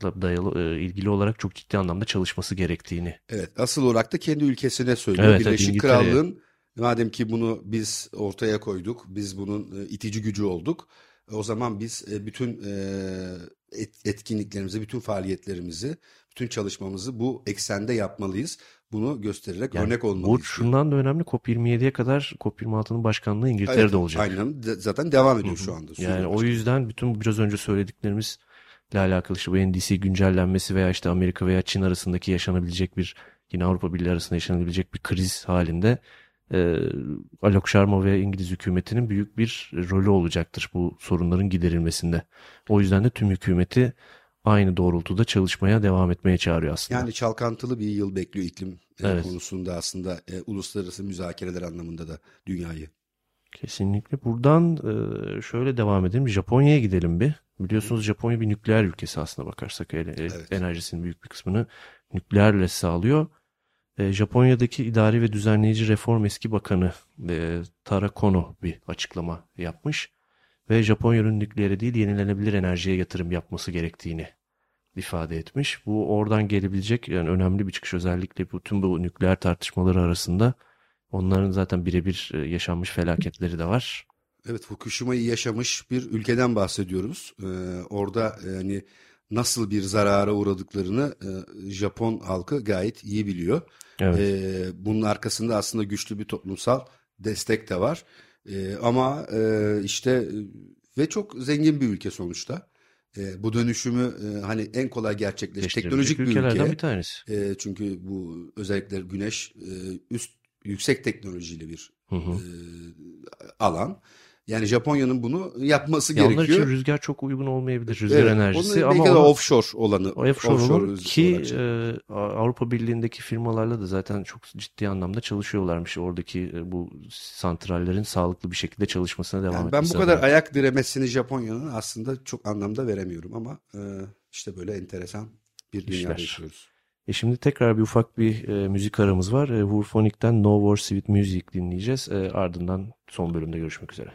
dayalı e, ilgili olarak çok ciddi anlamda çalışması gerektiğini Evet, asıl olarak da kendi ülkesine söylüyor. Evet, Birleşik. Krallığın madem ki bunu biz ortaya koyduk, biz bunun e, itici gücü olduk. O zaman biz e, bütün e, et- etkinliklerimizi, bütün faaliyetlerimizi, bütün çalışmamızı bu eksende yapmalıyız. Bunu göstererek Yani örnek bu olmalıyız. diyor. şundan da önemli COP27'ye kadar COP26'nın başkanlığı İngiltere'de Evet, olacak. Aynen de- zaten devam ediyor Hı hı. şu anda. Yani Suriye o yüzden bütün bu biraz önce söylediklerimizle alakalı işte bu NDC güncellenmesi veya işte Amerika veya Çin arasındaki yaşanabilecek bir yine Avrupa Birliği arasında yaşanabilecek bir kriz halinde e, Alok Sharma ve İngiliz hükümetinin büyük bir rolü olacaktır bu sorunların giderilmesinde. O yüzden de tüm hükümeti aynı doğrultuda çalışmaya devam etmeye çağırıyor aslında. Yani çalkantılı bir yıl bekliyor iklim e, Evet. konusunda aslında e, uluslararası müzakereler anlamında da dünyayı. Kesinlikle. Buradan e, şöyle devam edelim. Japonya'ya gidelim bir. Biliyorsunuz Japonya bir nükleer ülkesi aslında bakarsak. ele- e, Evet. Enerjisinin büyük bir kısmını nükleerle sağlıyor. E, Japonya'daki idari ve düzenleyici reform eski bakanı e, Tara Kono bir açıklama yapmış. Ve Japonya'nın nükleere değil yenilenebilir enerjiye yatırım yapması gerektiğini ifade etmiş. Bu oradan gelebilecek yani önemli bir çıkış özellikle bütün bu nükleer tartışmaları arasında Onların zaten birebir e, yaşanmış felaketleri de var. Evet Fukushima'yı yaşamış bir ülkeden bahsediyoruz. Ee, orada yani nasıl bir zarara uğradıklarını e, Japon halkı gayet iyi biliyor. Evet. Ee, bunun arkasında aslında güçlü bir toplumsal destek de var. Ee, ama e, işte e, ve çok zengin bir ülke sonuçta. E, bu dönüşümü e, hani en kolay gerçekleştirecek teknolojik bir ülke. bir tanesi. E, çünkü bu özellikle güneş e, üst yüksek teknolojili bir Hı hı. e, alan. Yani Japonya'nın bunu yapması Ya onlar gerekiyor. için rüzgar çok uygun olmayabilir. Rüzgar Evet, enerjisi onun ama belki de onu- offshore olanı. offshore olur rüzgar ki olacak. e, Avrupa Birliği'ndeki firmalarla da zaten çok ciddi anlamda çalışıyorlarmış. Oradaki e, bu santrallerin sağlıklı bir şekilde çalışmasına devam Yani ben bu kadar adına. ayak diremesini Japonya'nın aslında çok anlamda veremiyorum ama e, işte böyle enteresan bir dünya yaşıyoruz. E şimdi tekrar bir ufak bir e, müzik aramız var. E, Wurfonic'ten No War Sweet Music dinleyeceğiz. E, ardından son bölümde görüşmek üzere.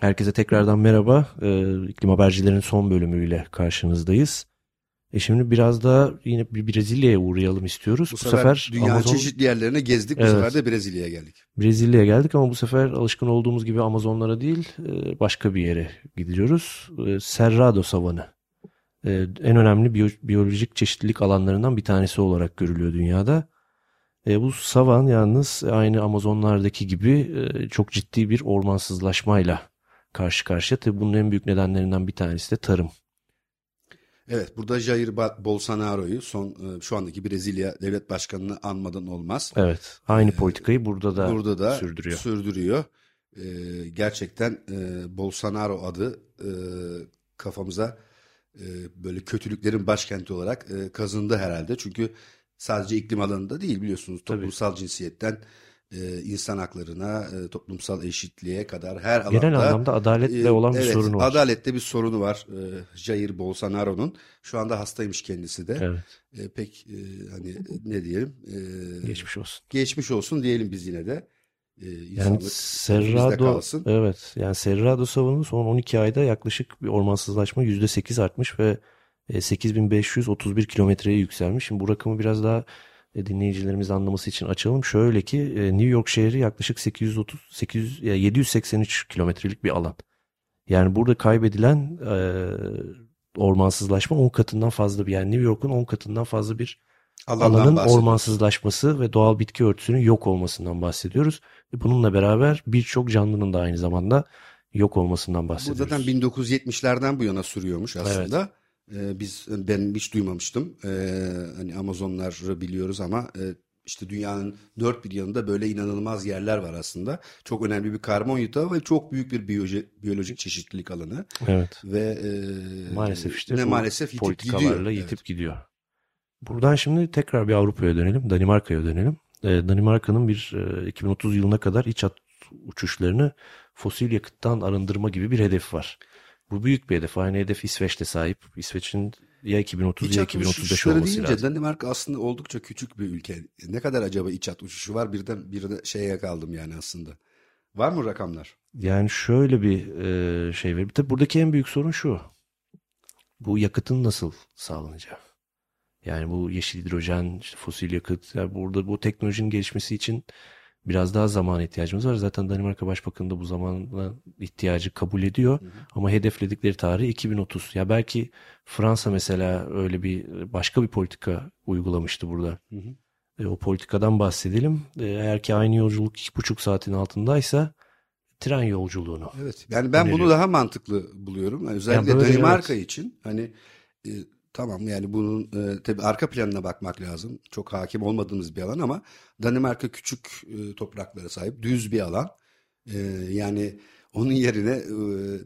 Herkese tekrardan merhaba. E, İklim Habercilerin son bölümüyle karşınızdayız. E şimdi biraz da yine bir Brezilya'ya uğrayalım istiyoruz. Bu, sefer, dünyanın Amazon- çeşitli yerlerine gezdik. Bu Evet. sefer de Brezilya'ya geldik. Brezilya'ya geldik ama bu sefer alışkın olduğumuz gibi Amazonlara değil e, başka bir yere gidiyoruz. E, Cerrado Savanı. E, En önemli biyo- biyolojik çeşitlilik alanlarından bir tanesi olarak görülüyor dünyada. E, Bu savan yalnız aynı Amazonlardaki gibi e, çok ciddi bir ormansızlaşmayla karşı karşıya. Tabii bunun en büyük nedenlerinden bir tanesi de tarım. Evet burada Jair Bolsonaro'yu son e, şu andaki Brezilya devlet başkanını anmadan olmaz. Evet, aynı politikayı burada da Burada da sürdürüyor. sürdürüyor. E, gerçekten e, Bolsonaro adı e, kafamıza e, böyle kötülüklerin başkenti olarak e, kazındı herhalde. Çünkü sadece iklim alanında değil biliyorsunuz Tabii. toplumsal cinsiyetten e, insan haklarına, e, toplumsal eşitliğe kadar her alanda Genel anlamda adaletle e, olan bir evet, sorunu var. Adalette bir sorunu var e, Jair Bolsonaro'nun. Şu anda hastaymış kendisi de. Evet, E, pek e, hani ne diyelim? E, geçmiş olsun. geçmiş olsun diyelim biz yine de. E, Yani kalsın. evet yani Cerrado Savanı son 12 ayda yaklaşık bir ormansızlaşma %8 artmış ve e, 8531 kilometreye yükselmiş. Şimdi bu rakamı biraz daha e, dinleyicilerimiz anlaması için açalım. Şöyle ki e, New York şehri yaklaşık 830 800 ya 783 kilometrelik bir alan. Yani burada kaybedilen e, ormansızlaşma 10 katından fazla bir yani New York'un 10 katından fazla bir Alandan alanın ormansızlaşması ve doğal bitki örtüsünün yok olmasından bahsediyoruz. Ve Bununla beraber birçok canlının da aynı zamanda yok olmasından Bu bahsediyoruz. zaten 1970'lerden bu yana sürüyormuş aslında. E, biz ben hiç duymamıştım. E, hani Amazonları biliyoruz ama e, işte dünyanın dört bir yanında böyle inanılmaz yerler var aslında. Çok önemli bir karbon yutağı ve çok büyük bir biyoloji- biyolojik çeşitlilik alanı Evet. ve e, Maalesef işte ne maalesef yitip politikalarla gidiyor. yitip Evet. gidiyor. Buradan şimdi tekrar bir Avrupa'ya dönelim. Danimarka'ya dönelim. Ee, Danimarka'nın bir e, 2030 yılına kadar iç hat uçuşlarını fosil yakıttan arındırma gibi bir hedef var. Bu büyük bir hedef. Aynı hedef İsveç'te sahip. İsveç'in ya 2030 İç ya hat 2035 uçuşları olması deyince lazım. Danimarka aslında oldukça küçük bir ülke. Ne kadar acaba iç hat uçuşu var? Birden bir de şeye kaldım yani aslında. Var mı rakamlar? Yani şöyle bir e, şey var. Tabii buradaki en büyük sorun şu. Bu yakıtın nasıl sağlanacağı. Yani bu yeşil hidrojen, işte fosil yakıt. Yani burada bu teknolojinin gelişmesi için biraz daha zaman ihtiyacımız var. Zaten Danimarka Başbakanı da bu zamana ihtiyacı kabul ediyor. Ama hedefledikleri tarih 2030. Ya belki Fransa mesela öyle bir başka bir politika uygulamıştı burada. Hı hı. E, o politikadan bahsedelim. E, eğer ki aynı yolculuk iki buçuk saatin altındaysa tren yolculuğunu. Evet. Yani ben bunu Öneriyorum. daha mantıklı buluyorum. Yani özellikle böyle, Danimarka evet. için hani e, tamam yani bunun e, tabii arka planına bakmak lazım. Çok hakim olmadığımız bir alan ama Danimarka küçük e, topraklara sahip, düz bir alan. E, yani onun yerine e,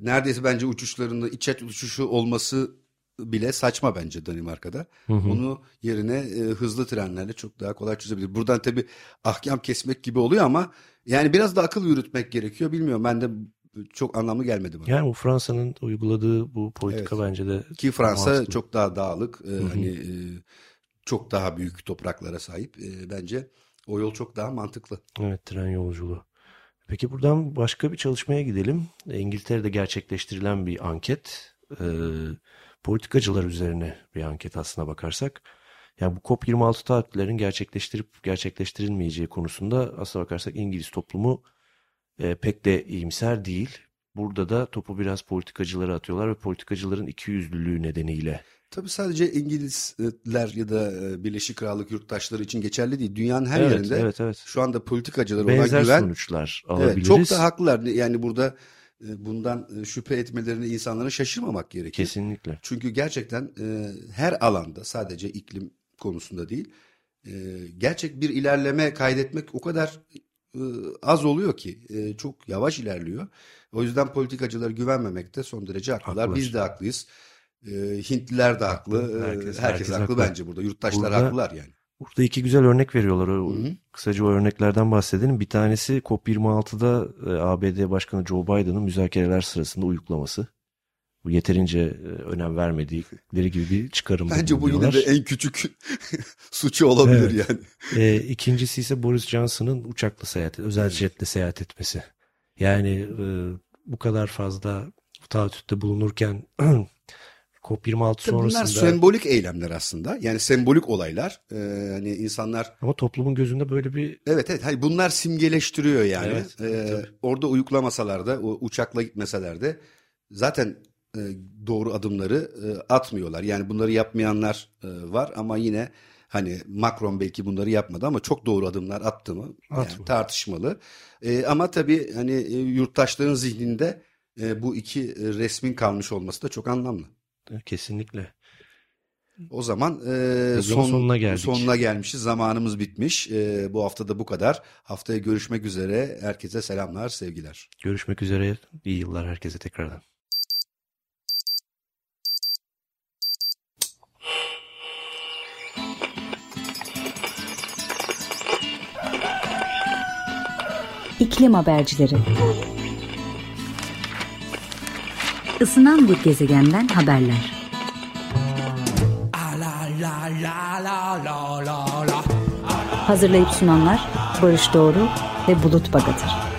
neredeyse bence uçuşlarında iç hat uçuşu olması bile saçma bence Danimarka'da. Hı hı. Onu yerine e, hızlı trenlerle çok daha kolay çözebilir. Buradan tabii ahkam kesmek gibi oluyor ama yani biraz da akıl yürütmek gerekiyor. Bilmiyorum ben de çok anlamlı gelmedi bana. Yani bu Fransa'nın uyguladığı bu politika bence de Ki Fransa mantıklı. çok daha dağlık, e, hani e, çok daha büyük topraklara sahip. E, bence o yol çok daha mantıklı. evet tren yolculuğu. Peki buradan başka bir çalışmaya gidelim. İngiltere'de gerçekleştirilen bir anket. E, politikacılar üzerine bir anket aslına bakarsak. Yani bu COP26 taahhütlerin gerçekleştirip gerçekleştirilmeyeceği konusunda aslına bakarsak İngiliz toplumu e, pek de iyimser değil. Burada da topu biraz politikacılara atıyorlar ve politikacıların ikiyüzlülüğü nedeniyle Tabii sadece İngilizler ya da e, Birleşik Krallık yurttaşları için geçerli değil. Dünyanın her evet, yerinde evet, evet. şu anda politikacılara benzer olan güven sonuçlar evet, alabiliriz. çok da haklılar. Yani burada e, bundan e, şüphe etmelerine insanlara şaşırmamak gerekir. Kesinlikle. Çünkü gerçekten her alanda sadece iklim konusunda değil gerçek bir ilerleme kaydetmek o kadar az oluyor ki e, çok yavaş ilerliyor. O yüzden politikacılara güvenmemekte son derece haklılar. Haklılar. Biz de haklıyız. E, Hintliler de haklı. Haklı. Herkes- herkes, herkes haklı, haklı. bence burada. Yurttaşlar Burada- haklılar yani. Burada iki güzel örnek veriyorlar. O, Hı hı. Kısaca o örneklerden bahsedelim. Bir tanesi COP26'da e, ABD Başkanı Joe Biden'ın müzakereler sırasında uyuklaması. Bu yeterince e, önem vermedikleri gibi bir çıkarım Bence bu yine de en küçük suçu olabilir Evet. yani. E, ikincisi ise Boris Johnson'ın uçakla seyahat, özel jetle seyahat etmesi. Yani e, bu kadar fazla taahhütte bulunurken COP26 Tabii bunlar sonrasında sembolik eylemler aslında. Yani sembolik olaylar. E, hani insanlar ama toplumun gözünde böyle bir Evet evet. Hayır, bunlar simgeleştiriyor yani. Evet, Ee, tabii. orada uyuklamasalar da, uçakla gitmeseler de zaten e, doğru adımları e, atmıyorlar. Yani bunları yapmayanlar e, var ama yine hani Macron belki bunları yapmadı ama çok doğru adımlar attı mı? Yani tartışmalı. E, ama tabii hani yurttaşların zihninde e, bu iki e, resmin kalmış olması da çok anlamlı. kesinlikle O zaman e, son, sonuna geldik. sonuna gelmişiz. Zamanımız bitmiş. E, bu hafta da bu kadar. Haftaya görüşmek üzere. Herkese selamlar, sevgiler. görüşmek üzere. İyi yıllar herkese tekrardan. İklim habercileri. Isınan bir gezegenden haberler. Hazırlayıp sunanlar Barış Doğru ve Bulut Bagatır.